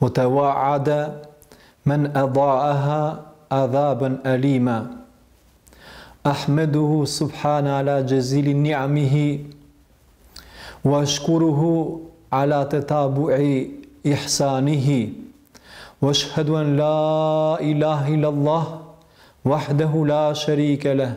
وتوعد من أضاعها عذابا أليما أحمده سبحانه على جزيل نعمه وأشكره على تتابع إحسانه وأشهد أن لا إله إلا الله وحده لا شريك له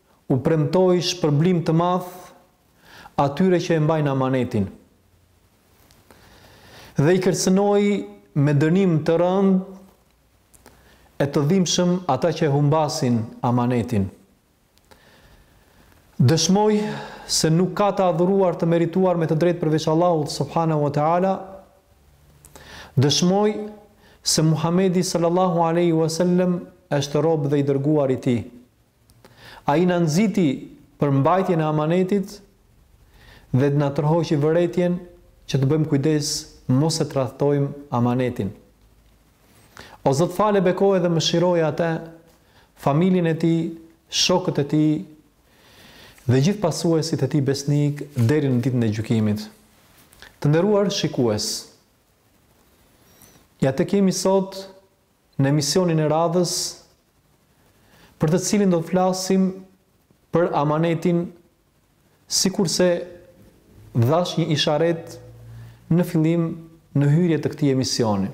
U premtoi shpërblim të madh atyre që e mbajnë amanetin dhe i kërcënoi me dënim të rëndë e të dhimbshëm ata që e humbasin amanetin. Dëshmoj se nuk ka të adhuruar të merituar me të drejtë përveç Allahut subhanahu wa taala. Dëshmoj se Muhamedi sallallahu alaihi wasallam është rob dhe i dërguar i tij. Ai na nxiti për mbajtjen e amanetit dhe na tërhoqi vërejtjen që të bëjmë kujdes mos e tradhtojmë amanetin. O Zot fale bekoje dhe mëshiroje atë, familjen e tij, shokët e tij dhe gjithë pasuesit e tij besnikë deri në ditën e gjykimit. Të nderuar shikues, ja tek jemi sot Në emisionin e radhës, për të cilin do të flasim për amanetin, sikurse dhashë një isharet në fillim në hyrje të këtij emisioni.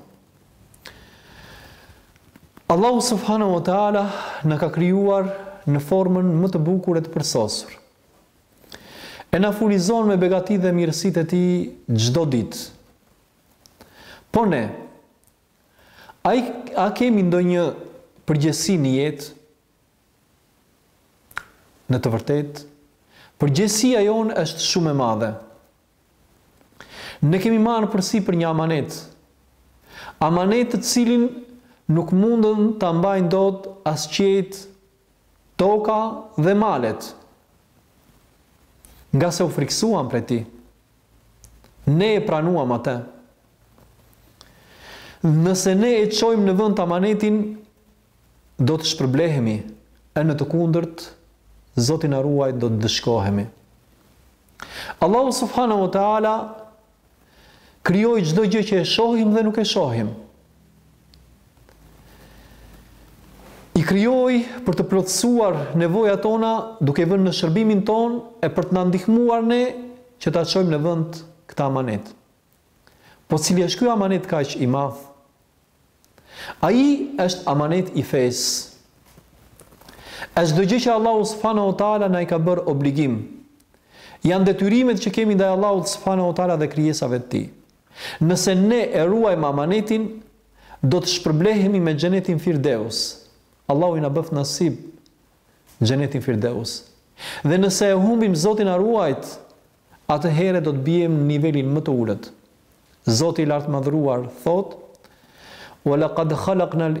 Allahu subhanahu wa taala na ka krijuar në formën më të bukur e të përsosur. E na furnizon me begati dhe mirësitë e tij çdo ditë. Po ne, A i a kemi ndonjë përgjegjësi në jetë? Në të vërtetë, përgjegjësia jonë është shumë e madhe. Ne kemi marrë përsipër një amanet. Amanet të cilin nuk mundën ta mbajnë dot as qiejt, toka dhe malet. Ngase u frikësuan prej tij. Ne e pranuam atë. Nëse ne e çojmë në vend amanetin, do të shpërblehemi, e në të kundërt, Zoti na ruajt do të ndëshkohemi. Allahu subhanahu wa taala krijoi çdo gjë që e shohim dhe nuk e shohim. I krijoi për të plotësuar nevojat tona duke i vënë në shërbimin tonë e për të na ndihmuar ne që ta çojmë në vend këtë amanet. Po cili është ky amanet kaq i madh? Ai është amanet i fesë. Është çdo gjë që Allahu subhanahu wa taala na i ka bërë obligim. Janë detyrimet që kemi ndaj Allahut subhanahu wa taala dhe krijesave të tij. Nëse ne e ruajmë amanetin, do të shpërblehemi me Xhenetin Firdeus. Allahu na bëftë nasib Xhenetin Firdeus. Dhe nëse e humbim Zoti na ruajt, atëherë do të biem në nivelin më të ulët. Zoti i Lartmadhëruar thotë: "Wa laqad khalaqnal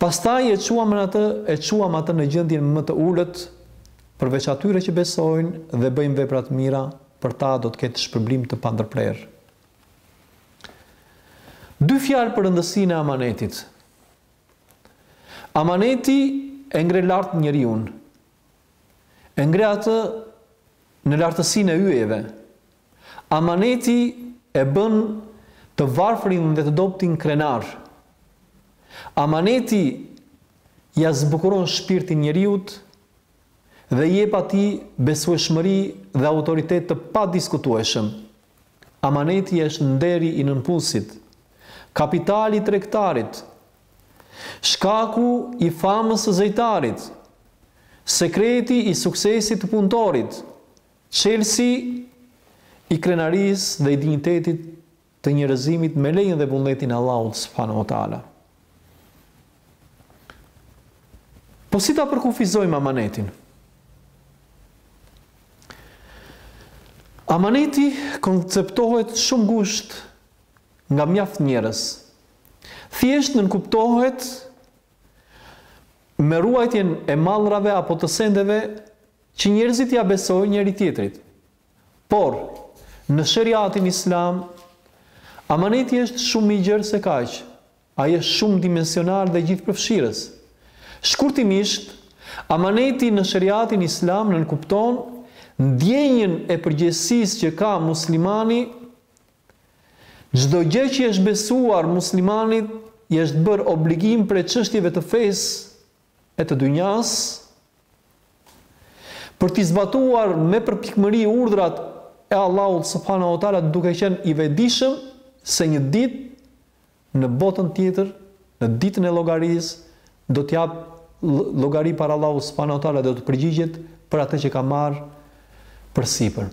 Pastaj e çuam atë e çuam atë në gjendjen më të ulët, përveç atyre që besojnë dhe bëjnë vepra të mira, për ta do të ketë shpërblim të pandërprerë. Dy fjalë për rëndësinë e amanetit. Amaneti e ngre lart njeriun. E ngre atë në lartësinë e yjeve. Amaneti e bën të varfërin dhe të dobtin krenar. Amaneti ia zbukuron shpirtin njeriut dhe i jep atij besueshmëri dhe autoritet të padiskutueshëm. Amaneti është nderi i nëpunësit, kapitali i tregtarit, shkaku i famës së zejtarit, sekreti i suksesit të punëtorit, Çelësi i krenarisë dhe i dinjitetit të njerëzimit me lejen dhe vullnetin e Allahut subhanahu wa taala. Po si ta përkufizojmë amanetin? Amaneti konceptohet shumë ngusht nga mjaft njerëz. Thjesht nënkuptohet me ruajtjen e mallrave apo të sendeve Që njerëzit ia besojnë njëri-tjetrit. Por, në sheriatin islam, amaneti është shumë më i gjerë se kaq. Ai është shumëdimensional dhe gjithëpërfshirës. Shkurtimisht, amaneti në sheriatin islam nënkupton ndjenjën e përgjegjësisë që ka muslimani, çdo gjë që i është besuar muslimanit i është bërë obligim prej çështjeve të fesë, e të dynjasë, për t'i zbatuar me përpikmëri urdhrat e Allahut subhanahu wa taala duke qenë i vetëdijshëm se një ditë në botën tjetër, në ditën e llogarisë, do të japë llogari para Allahut subhanahu wa taala dhe do të përgjigjet për atë që ka marrë përsipër.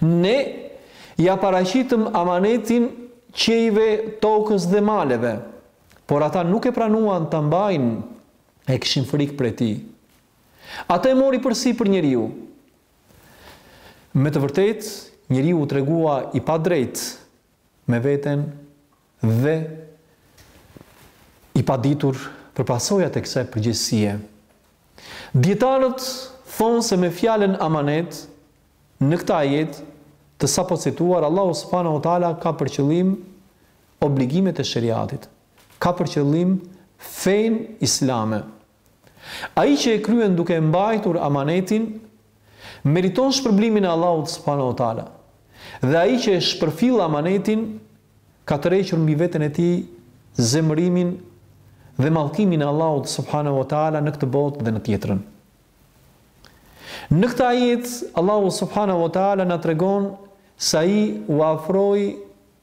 Ne ia paraqitëm amanetin qiejve, tokës dhe maleve, por ata nuk e pranuan ta mbajnë e kishin frikë prej tij. Atë e mori përsipër njeriu. Me të vërtetë, njeriu u tregua i padrejtë me veten dhe i paditur për pasojat e kësaj përgjegjësie. Dijetarët thonë se me fjalën amanet në këtë ajet të sapocituar Allahu subhanahu wa taala ka për qëllim obligimet e sheriatit, ka për qëllim fenë islame. Ai që e kryen duke e mbajtur amanetin, meriton shpërblimin e Allahut subhanahu wa taala, dhe ai që e shpërfill amanetin, ka tërhequr mbi veten e tij zemërimin dhe mallkimin e Allahut subhanahu wa taala në këtë botë dhe në tjetrën. Në këtë ajet, Allahu subhanahu wa taala na tregon se ai u afroi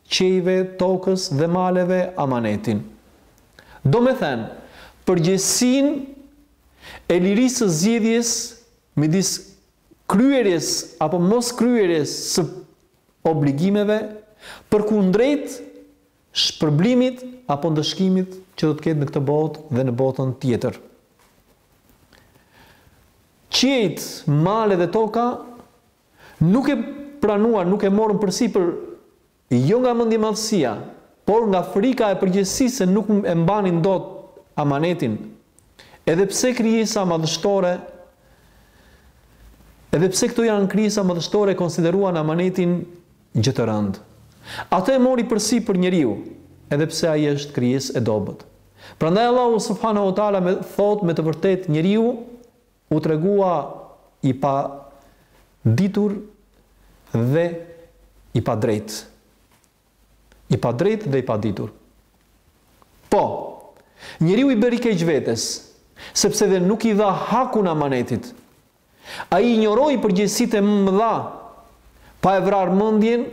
qiejve, tokës dhe maleve amanetin, domethënë përgjegjësinë e lirisë së zgjedhjes midis kryerjes apo moskryerjes së obligimeve përkundrejt shpërblimit apo ndëshkimit që do të ketë në këtë botë dhe në botën tjetër. Qiejt, malet dhe toka Nuk e pranuan, nuk e morën përsipër jo nga mendjemadhësia, por nga frika e përgjegjësisë se nuk e mbanin dot amanetin, edhe pse krijesa madhështore edhe pse këto janë krijesa madhështore e konsideruan amanetin gjë të rëndë. Atë e mori përsipër njeriu, edhe pse ai është krijesë e dobët. Prandaj Allahu subhanahu wa taala thotë me të vërtetë njeriu U tregua i paditur dhe i padrejtë. I padrejtë dhe i paditur. Po, njeriu i bëri keq vetes, sepse dhe nuk i dha hakun amanetit. Ai i injoroi përgjegjësitë e mëdha, pa e vrarë mendjen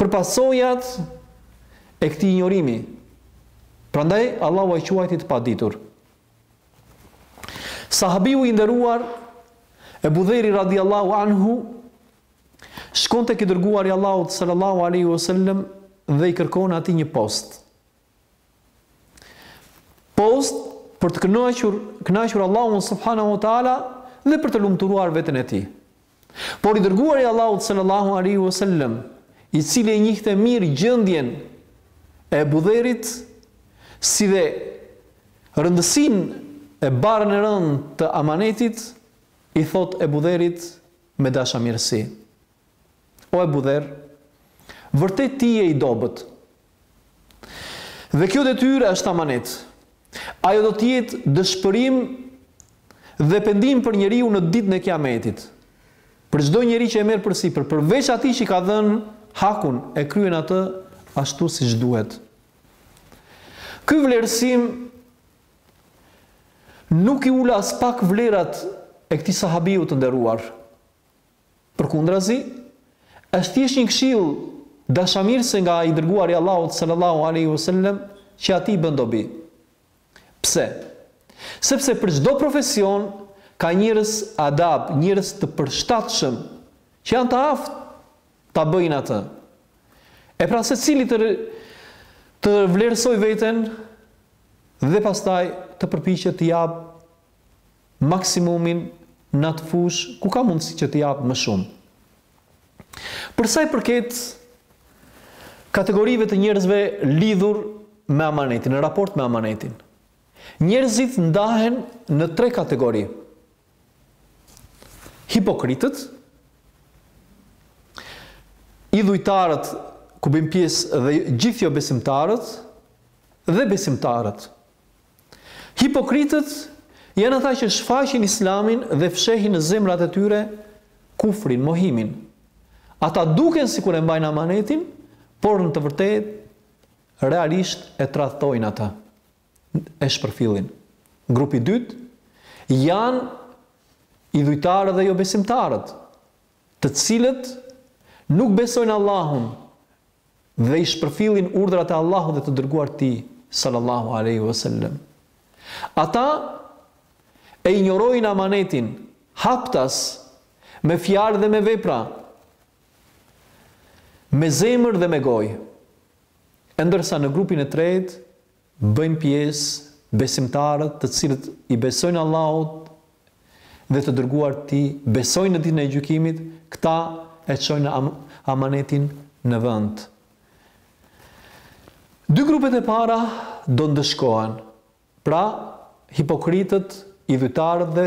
për pasojat e këtij injorimi. Prandaj Allahu e quajti të paditur. Sahabiu i nderuar Ebu Dheri radiallahu anhu shkon tek i Dërguari i Allahut sallallahu aleyhi wasallam dhe i kërkon atij një post. Post për të kënaqur, kënaqur Allahun subhanahu wa taala dhe për të lumturuar veten e tij. Por i Dërguari i Allahut sallallahu alaihi wasallam, i cili e njihte mirë gjendjen e Ebu Dherrit, si dhe rëndësinë e barrën e rëndë të amanetit, i thotë Ebu Dherrit me dashamirësi, O Ebu Dherr, vërtet ti je i dobët, Dhe kjo detyrë është amanet. Ajo do të jetë dëshpërim dhe pendim për njeriun në ditën e Kiametit. Për çdo njeri që e merr përsipër, përveç atij që i ka dhënë hakun, e kryen atë ashtu siç duhet. Ky vlerësim nuk i ul aspak vlerat e këtij sahabiu të nderuar. Përkundrazi, është thjesht një këshillë dashamirëse nga i Dërguari i Allahut sallallahu alejhi ue sellem që atij i bën dobi. Pse? Sepse për çdo profesion ka njerëz adapt, njerëz të përshtatshëm që janë të aftë ta bëjnë atë. E pra secili të të vlerësojë veten dhe pastaj të përpiqet të japë maksimumin në atë fushë ku ka mundësi që të japë më shumë. Për sa i përket kategorive të njerëzve lidhur me amanetin, në raport me amanetin. Njerëzit ndahen në tre kategori. Hipokritët, idhujtarët ku bëjnë pjesë dhe gjithë jobesimtarët dhe besimtarët. Hipokritët janë ata që shfaqin Islamin dhe fshehin në zemrat e tyre kufrin, mohimin. Ata duken sikur e mbajnë amanetin, por në të vërtetë realisht e tradhtojnë atë, e shpërfillin. Grupi i dytë janë idhujtarët dhe jobesimtarët, të cilët nuk besojnë Allahun, dhe i shpërfillin urdhrat e Allahut dhe të Dërguarit të Tij, sallallahu alejhi ve sellem. Ata e injorojnë amanetin, haptas, me fjalë dhe me vepra, me zemër dhe me gojë. E ndërsa në grupin e tretë bëjnë pjesë besimtarët të cilët i besojnë Allahut dhe të dërguarit të Tij, besojnë në Ditën e Gjykimit, këta e çojnë amanetin në vend. Dy grupet e para do ndëshkohen. Pra, hipokritët, idhujtarët dhe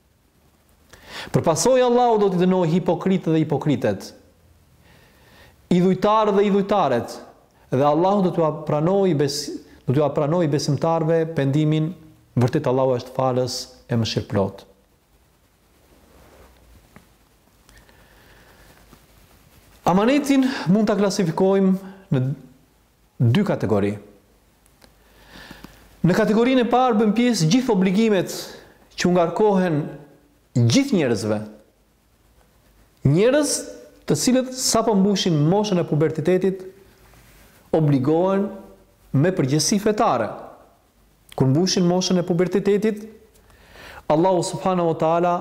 Për pasojë Allahu do t'i dënojë hipokritët dhe hipokritet, idhujtarët dhe idhujtaret, dhe Allahu do t'ua pranojë bes, t'ua pranojë besimtarëve pendimin, vërtet Allahu është falës e mëshirëplot. Amanetin mund ta klasifikojmë në dy kategori. Në kategorinë e parë bëjnë pjesë gjithë obligimet që u ngarkohen gjithë njerëzve. Njerëz të cilët sapo mbushin moshën e pubertetit obligohen me përgjegjësi fetare. Kur mbushin moshën e pubertetit, Allahu subhanahu wa taala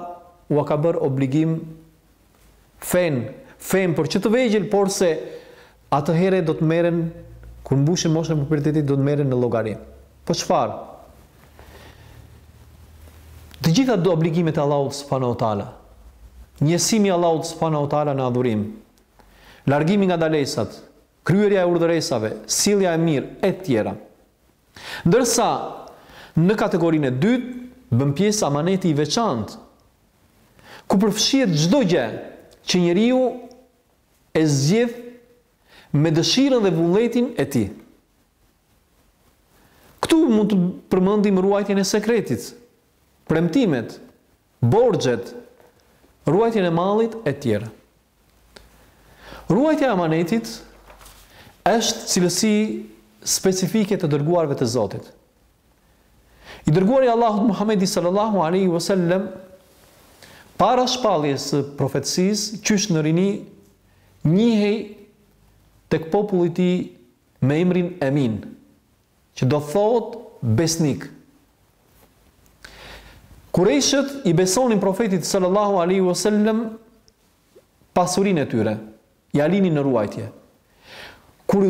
ua ka bërë obligim fenë, fenë për që të vegjël, por se atëherë do të merren kur mbushin moshën e pubertetit do të merren në llogari. Po çfarë? Të gjitha obligimet e Allahut subhanahu wa taala. Njësimi i Allahut subhanahu wa taala në adhurim. Largimi nga dalesat, kryerja e urdhëresave, sjellja e mirë e tjera. Ndërsa, në kategorinë e dytë bën pjesë amaneti i veçantë, ku përfshihet çdo gjë që njeriu e zgjedh me dëshirën dhe vullnetin e tij. Këtu mund të përmendim ruajtjen e sekretit, premtimet, Borxhet, ruajtjen e mallit etj. Ruajtja e amanetit është cilësi specifike e të dërguarve të Zotit. I dërguari i Allahut Muhamedi sallallahu alaihi wasallam para shpalljes së profetësisë qysh në rini njihej tek populli i tij me emrin Emin, që do thotë besnik. Kurejshët i besonin profetit sallallahu alaihi wasallam pasurinë e tyre, ia linin në ruajtje. Kur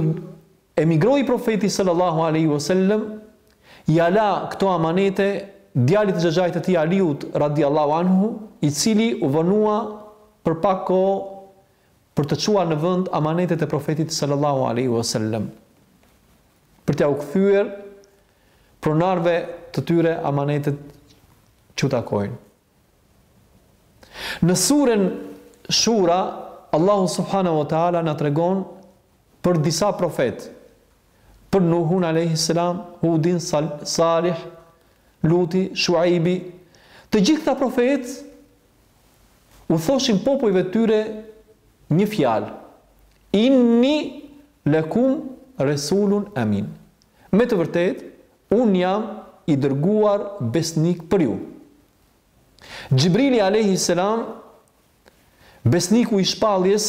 emigroi profeti sallallahu alaihi wasallam, ia la këto amanete djalit të xhaxhait të tij Aliut radiallahu anhu, i cili u vonua për pak kohë për të çuar në vend amanetet e Profetit sallallahu alejhi ve sellem, për t'ua kthyer pronarëve të tyre amanetet që u takojnë. Në suren Shuara, Allahu subhanahu wa taala na tregon për disa profetë, për Nuhun alejhi selam, Hudin, Salih, Luti, Shuaibi, të gjithë këta profetë u thoshin popujve të tyre një fjalë, Inni lekum resulun amin. Me të vërtetë, unë jam i dërguar besnik për ju. Xhibrili alayhi salam, besniku i shpalljes,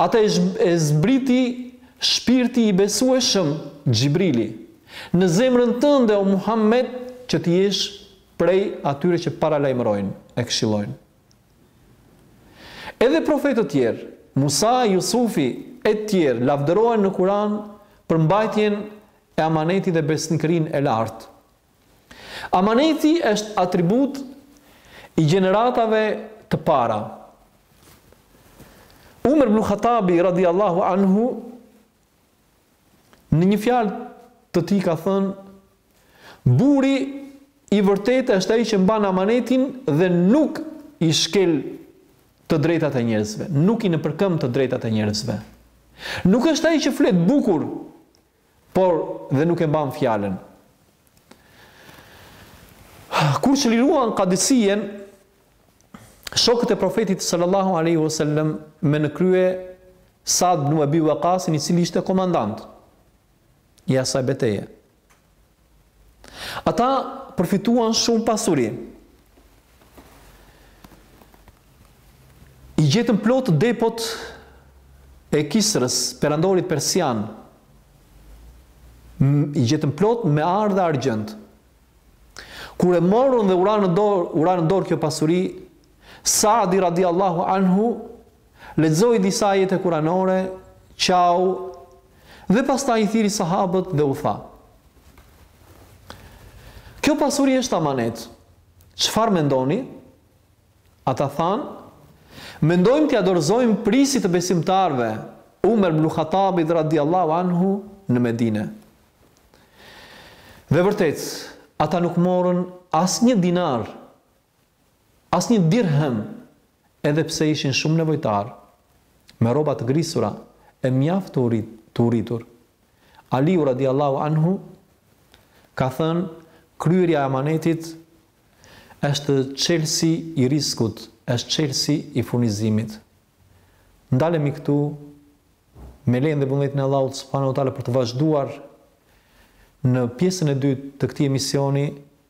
Atë e zbriti shpirti i besueshëm, Xhibrili, në zemrën tënde, o Muhammed, që të jesh prej atyre që paralajmërojnë e këshillojnë. Edhe profetët tjerë, Musa, Jusufi, e tjerë, lavdërohen në Kuran për mbajtjen e amanetit dhe besnikërinë e lartë. Amaneti është atribut i gjeneratave të para. Umar ibn Khattabi radiallahu anhu në një fjalë të tij ka thënë burri i vërtetë është ai që mban amanetin dhe nuk i shkel të drejtat e njerëzve, nuk i nëpërkëmb të drejtat e njerëzve. Nuk është ai që flet bukur Por dhe nuk e mban fjalën. Kur çliruan Kadisien, shokët e Profetit sallallahu alaihi wasallam me në krye Sad ibn Abi Uakasin i cili ishte komandant i asaj beteje. Ata përfituan shumë pasuri. I gjetën plot depot e Kisrës, perandorit persian. I gjetën plot me ar dhe argjend. Kur e morën dhe u ra në dorë, u ra në dorë kjo pasuri, Sa'di radiallahu anhu Lexoi disa ajete kuranore, qau dhe pastaj i thirri sahabët dhe u tha, Kjo pasuri është amanet. Çfarë mendoni? Ata thanë, Mendojmë t'ia dorëzojmë prijësit të besimtarëve, Umer ibn Khatabit radijallahu anhu, në Medine. Dhe vërtet, ata nuk morën asnjë dinar Asnjë dirhem, edhe pse ishin shumë nevojtarë, me rroba të grisura e mjaft të uritur. Aliu radijallahu anhu ka thënë, Kryerja e amanetit është çelësi i rizkut, është çelësi i furnizimit. Ndalemi këtu me lejen dhe vullnetin e Allahut subhanahu wa taala për të vazhduar në pjesën e dytë të këtij emisioni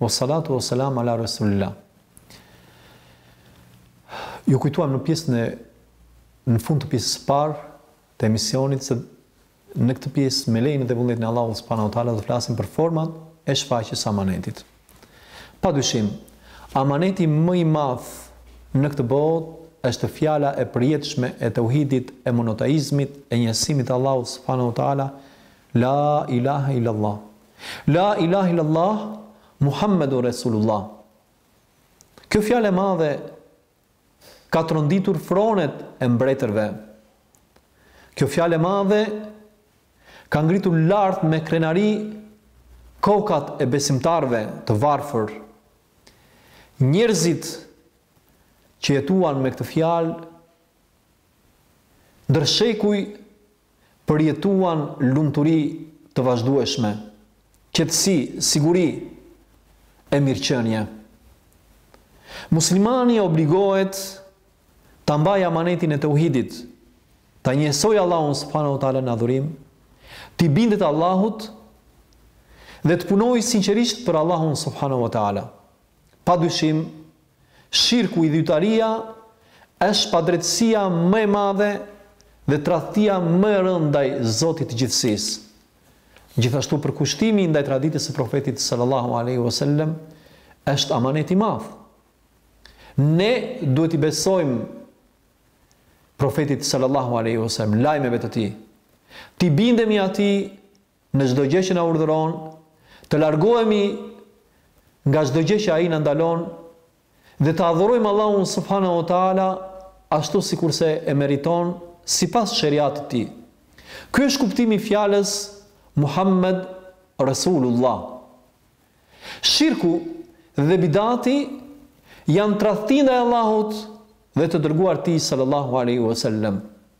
Ua salatu ua selam ala Resulillah Ju kujtuam në pjesën e në fund të pjesës së parë të emisionit se në këtë pjesë me lejen dhe vullnetin e Allahut subhanahu wa taala do të flasim për format e shfaqjes së amanetit. Pa dyshim, amaneti më i madh në këtë botë është fjala e përjetshme e teuhidit, e monoteizmit, e njësimit të Allahut subhanahu wa taala, la ilaha illallah. La ilaha illallah Muhammedun Resulullah Kjo fjalë e madhe ka tronditur fronet e mbretërve. Kjo fjalë e madhe ka ngritur lart me krenari kokat e besimtarëve të varfër. Njerëzit që jetuan me këtë fjalë ndër shekuj përjetuan lumturi të vazhdueshme, qetësi, siguri e mirëqenie. Muslimani obligohet ta mbajë amanetin e teuhidit, ta njehsojë Allahun subhanahu wa taala në adhurim, t'i bindet Allahut dhe të punojë sinqerisht për Allahun subhanahu wa taala. Padyshim, Shirku, idhujtaria, është padrejtësia më e madhe dhe tradhtia më e rëndë ndaj Zotit të gjithësisë. Gjithashtu përkushtimi ndaj traditës së Profetit sallallahu alejhi ve sellem është amanet i madh. Ne duhet t'i besojmë Profetit sallallahu alejhi ve sellem lajmeve të tij. T'i bindemi atij në çdo gjë që na urdhëron, të largohemi nga çdo gjë që ai na ndalon dhe të adhurojmë Allahun subhanahu wa taala ashtu sikurse e meriton sipas sheriatit të tij. Ky është kuptimi i fjalës Muhammed Resulullah. Shirku dhe bidati janë tradhti ndaj Allahut dhe të dërguarit të tij sallallahu alaihi wasallam.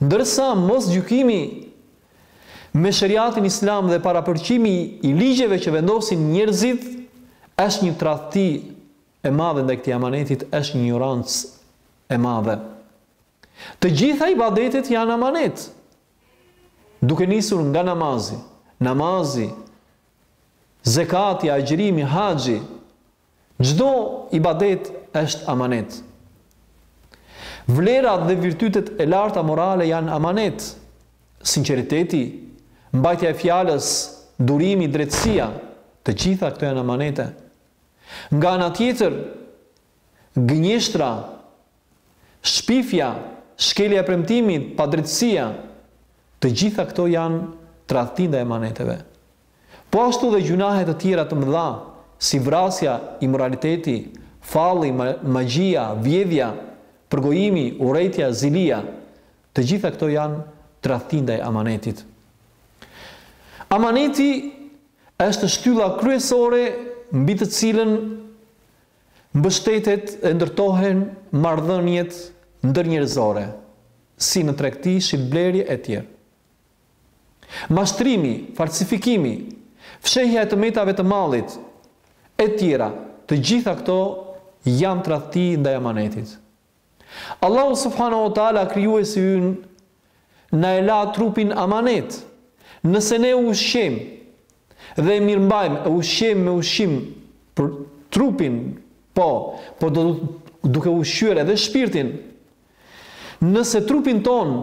Ndërsa mosgjykimi me sheriatin islam dhe parapëlqimi i ligjeve që vendosin njerëzit është një tradhti e madhe ndaj këtij amanetit, është një injorancë e madhe. Të gjitha ibadetet janë amanet. Duke nisur nga namazi, namazi, zekati, agjërimi, haxhi, Çdo ibadet është amanet. Vlerat dhe virtytet e larta morale janë amanet. Sinqeriteti, mbajtja e fjalës, durimi, drejtësia, të gjitha këto janë amanete. Nga ana tjetër, gënjeshtra, shpifja, shkelja e premtimit, padrejtësia, të gjitha këto janë tradhti ndaj amaneteve. Po ashtu dhe gjynahe të tjera të mëdha, si vrasja, imoraliteti, falli, magjia, vjedhja, përgojimi, urrejtja, zilia, të gjitha këto janë tradhti ndaj amanetit. Amaneti është shtylla kryesore mbi të cilën Mbështetet e ndërtohen marrëdhëniet ndërnjerëzore, si në tregti, shitblerje etj. Mashtrimi, falsifikimi, fshehja e të metave të mallit, etj, të gjitha këto janë tradhti ndaj amanetit. Allahu subhanahu wa taala krijuesi ynë na e la trupin amanet. Nëse ne ushqejmë dhe e mirëmbajmë, e ushqejmë me ushqim për trupin, po, po duke ushqyer edhe shpirtin. Nëse trupin tonë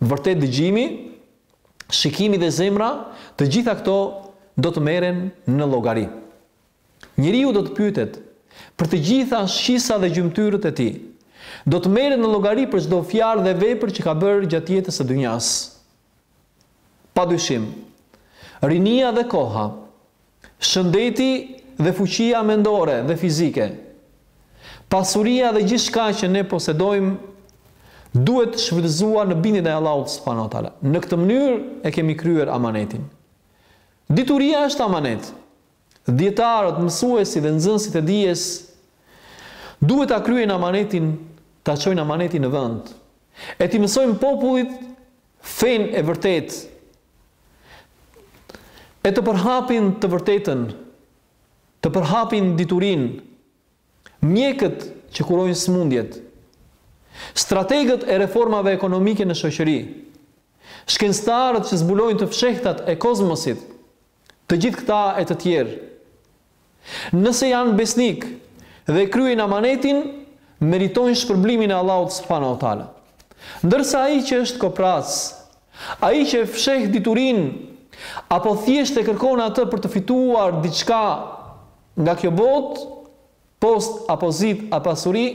Vërtet dëgjimi, shikimi dhe zemra, të gjitha këto do të merren në llogari. Njeriu do të pyetet për të gjitha shqisat dhe gjymtyrët e tij. Do të merret në llogari për çdo fjalë dhe vepër që ka bërë gjatë jetës së dynjasë. Padyshim, rinia dhe koha Shëndeti dhe fuqia mendore dhe fizike, pasuria dhe gjithçka që ne posedojmë duhet shfrytëzuar në bindje ndaj Allahut subhanahu wa taala. Në këtë mënyrë e kemi kryer amanetin. Dituria është amanet. Dietarët, mësuesit dhe nxënësit e dijes duhet ta kryejnë amanetin, ta çojnë amanetin në vend. E t'i mësojnë popullit Fenë e vërtetë e të përhapin të vërtetën, të përhapin diturinë, mjekët që kurojnë sëmundjet, strategët e reformave ekonomike në shoqëri, shkencëtarët që zbulojnë të fshehtat e kozmosit, Të gjithë këta e të tjerë, nëse janë besnikë dhe kryejnë amanetin, meritojnë shpërblimin e Allahut subhanahu wa taala. Ndërsa ai që është koprrac, ai që e fsheh diturinë apo thjesht e kërkon atë për të fituar diçka nga kjo botë, post a pozitë a pasuri,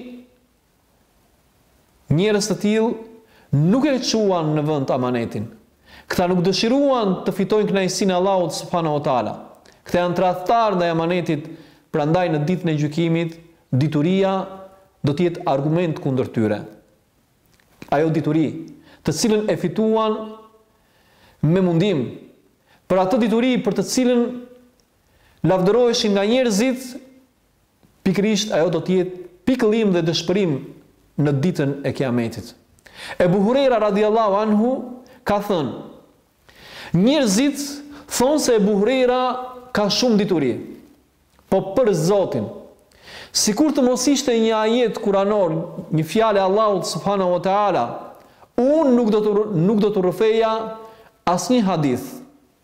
Njerëz të tillë nuk e çuan në vend amanetin. Këta nuk dëshiruan të fitojnë kënaqësinë e Allahut subhanahu wa ta'ala. Këta janë tradhtarë ndaj amanetit, prandaj në Ditën e Gjykimit, dituria do të jetë argument kundër tyre. Ajo dituri, të cilën e fituan me mundim, për atë dituri për të cilën lavdëroheshin nga njerëzit, Pikërisht ajo do të jetë pikëllim dhe dëshpërim në Ditën e Kiametit. Ebu Hurejra radijallahu anhu ka thënë, Njerëzit thonë se Ebu Hurejra ka shumë dituri, po për Zotin, sikur të mos ishte një ajet kuranor, një fjalë e Allahut subhanahu wa taala, unë nuk do të nuk do t'u rrëfeja asnjë hadith.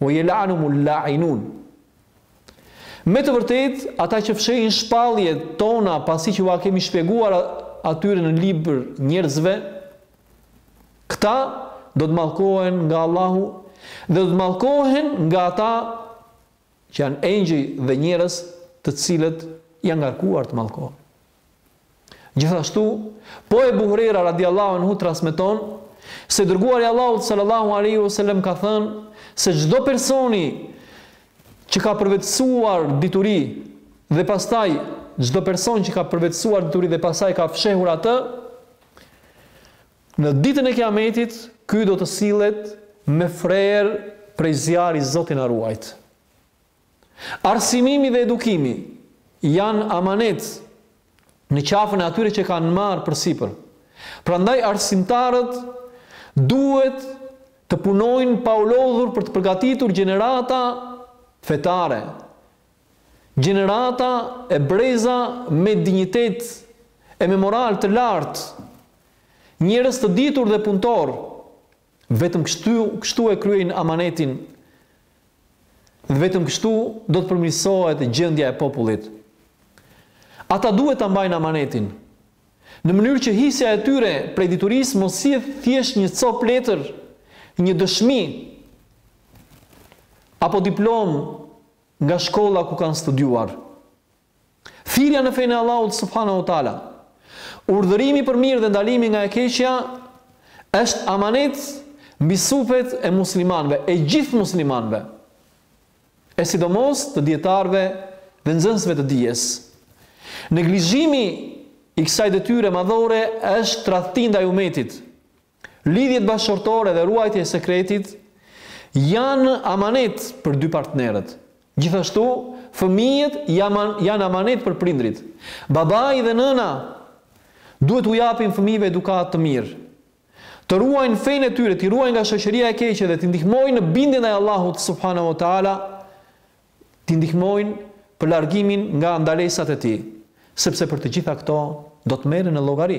Ue jel'anuhumul la'inun. Me të vërtetë, ata që fshehin shpalljet tona pasi që ua kemi shpjeguar atyre në libër njerëzve, këta do të mallkohen nga Allahu dhe do të mallkohen nga ata që janë engjëj dhe njerëz të cilët janë ngarkuar të mallkojnë. Gjithashtu, po Ebu Hurejra radijallahu anhu transmeton se i dërguari i Allahut sallallahu alaihi wasallam ka thënë se çdo personi që ka përvetësuar dituri dhe pastaj çdo personi që ka përvetësuar dituri dhe pastaj ka fshehur atë në ditën e Kiametit, ky do të sillet me frerë prej zjarrit Zoti na ruajt. Arsimimi dhe edukimi janë amanet në qafën e atyre që kanë marrë përsipër. Prandaj arsimtarët duhet të punojnë pa u lodhur për të përgatitur gjenerata fetare, gjenerata e breza me dinjitet e me moral të lartë, njerëz të ditur dhe punëtorë, Vetëm kështu, kështu e kryejnë amanetin dhe vetëm kështu do të përmirësohet gjendja e popullit. Ata duhet ta mbajnë amanetin, në mënyrë që hisja e tyre prej diturisë mos jetë thjesht një copë letër, një dëshmi apo diplomë nga shkolla ku kanë studiuar. Thirrja në fenë e Allahut subhanahu wa taala, urdhërimi për mirë dhe ndalimi nga e keqja është amanet mbi supet e muslimanëve, e gjithë muslimanëve, e sidomos të dijetarëve dhe nxënësve të dijes. Neglizhimi i kësaj detyre madhore është tradhti ndaj umetit, Lidhjet bashkëshortore dhe ruajtja e sekretit janë amanet për dy partnerët. Gjithashtu, fëmijët janë amanet për prindërit. Babai dhe nëna duhet t'u japin fëmijëve edukatë të mirë, të ruajnë fenë e tyre, t'i ruajnë nga shoqëria e keqe dhe t'i ndihmojnë në bindje ndaj Allahut subhanahu wa ta'ala, t'i ndihmojnë për largimin nga ndalesat e Tij, sepse për të gjitha këto do të merren në llogari.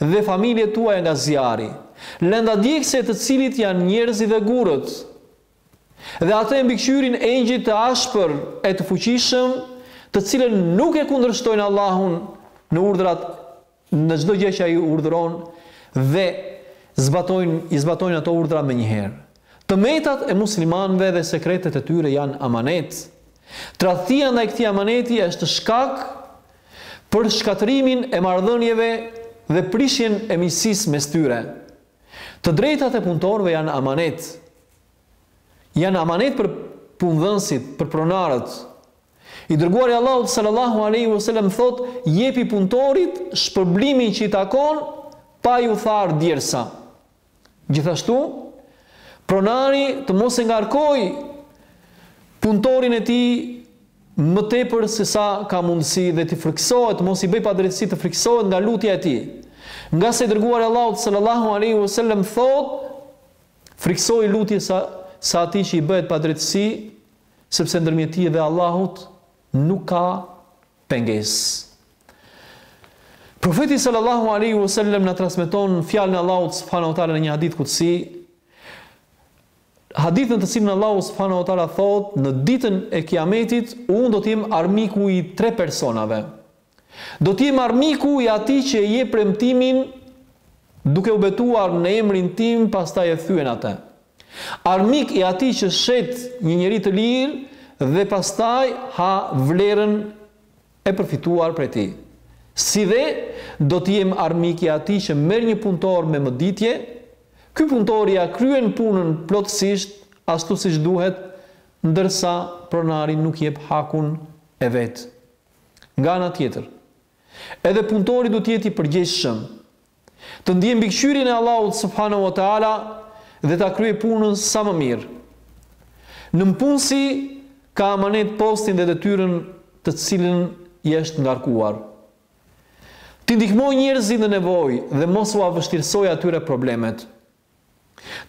dhe familjet tuaja nga zjarri, lënda djegëse e të cilit janë njerëzit dhe gurët. Dhe atë e mbikëqyrin engjëjt të ashpër e të fuqishëm, të cilën nuk e kundërshtojnë Allahun në urdhrat në çdo gjë që Ai urdhëron dhe zbatojnë, i zbatojnë ato urdhra menjëherë. Të metat e muslimanëve dhe sekretet e tyre janë amanet. Tradhtia ndaj këtij amaneti është shkak për shkatërrimin e marrëdhënieve dhe prishjen e miqësisë mes tyre. Të drejtat e punëtorëve janë amanet. Janë amanet për punëdhënësit, për pronarët. I dërguari i Allahut sallallahu alejhi ue selem thotë, Jepi punëtorit shpërblimin që i takon pa iu tharë djersa. Gjithashtu, pronari të mos e ngarkojë punëtorin e tij më tepër se sa ka mundësi dhe të frikësohet, mos i bëjë padrejtësi, të frikësohet nga lutja e tij. Ngase i dërguari i Allahut sallallahu alaihi wasallam thotë, frikësoju lutjes së atij që i bëhet padrejtësi, sepse ndërmjet tij dhe Allahut nuk ka pengesë. Profeti sallallahu alaihi wasallam na transmeton fjalën e Allahut subhanahu wa taala në një hadith kudsi. Hadith në të cilin Allahu subhanahu wa taala thotë, në ditën e Kiametit unë do të jem armiku i tre personave. Do të jem armiku i atij që e jep premtimin duke u betuar në emrin tim, pastaj e thyen atë. Armik i atij që shet një njeri të lirë dhe pastaj ha vlerën e përfituar prej tij. Si dhe do të jem armik i atij që merr një punëtor me mëditje, ky punëtor ia kryen punën plotësisht ashtu siç duhet, ndërsa pronari nuk jep hakun e vet. Nga ana tjetër, edhe punëtori duhet të jetë i përgjegjshëm Të ndjejë mbikëqyrjen e Allahut subhanahu wa ta'ala dhe ta kryejë punën sa më mirë. Nëpunësi ka amanet postin dhe detyrën të cilën i është ngarkuar. T'i ndihmojë njerëzit në nevojë dhe mos ua vështirësojë atyre problemet.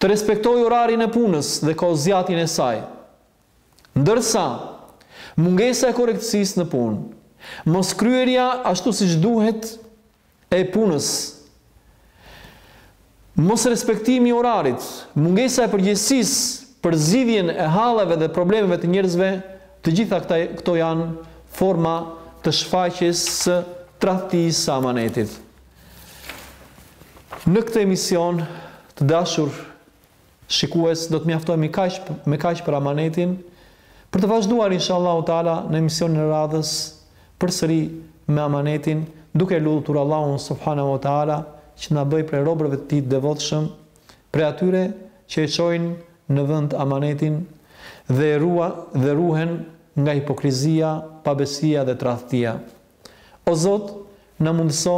të respektojë orarin e punës dhe kohëzgjatjen e saj, ndërsa mungesa e korrektësisë në punë, moskryerja ashtu siç duhet e punës, mosrespektimi i orarit, mungesa e përgjegjësisë për zgjidhjen e halleve dhe problemeve të njerëzve, të gjitha këto janë forma të shfaqjes së tradhtisë së amanetit. Në këtë emision, të dashur shikues, do të mjaftojmë kaq me kaq për amanetin, për të vazhduar inshallahu taala në emisionin e radhës përsëri me amanetin, duke lutur Allahun subhanahu wa taala që na bëjë prej robërve të tij të devotshëm, prej atyre që e çojnë në vend amanetin dhe e rua dhe ruhen nga hipokrizia, pabesia dhe tradhtia. O Zot, na mundëso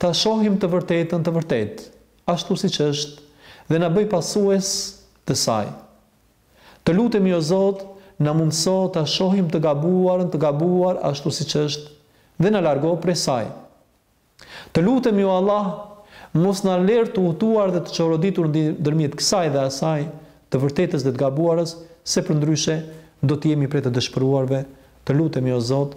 ta shohim të vërtetën të vërtetë, ashtu siç është dhe na bëj pasues të saj. Të lutemi o Zot, na mundëso ta shohim të gabuarën të gabuar ashtu siç është dhe na largo prej saj. Të lutemi o Allah, mos na lër të hutuar dhe të çoroditur ndërmjet kësaj dhe asaj, të vërtetës dhe të gabuarës, se përndryshe do të jemi prej të dëshpëruarve, të lutemi o Zot,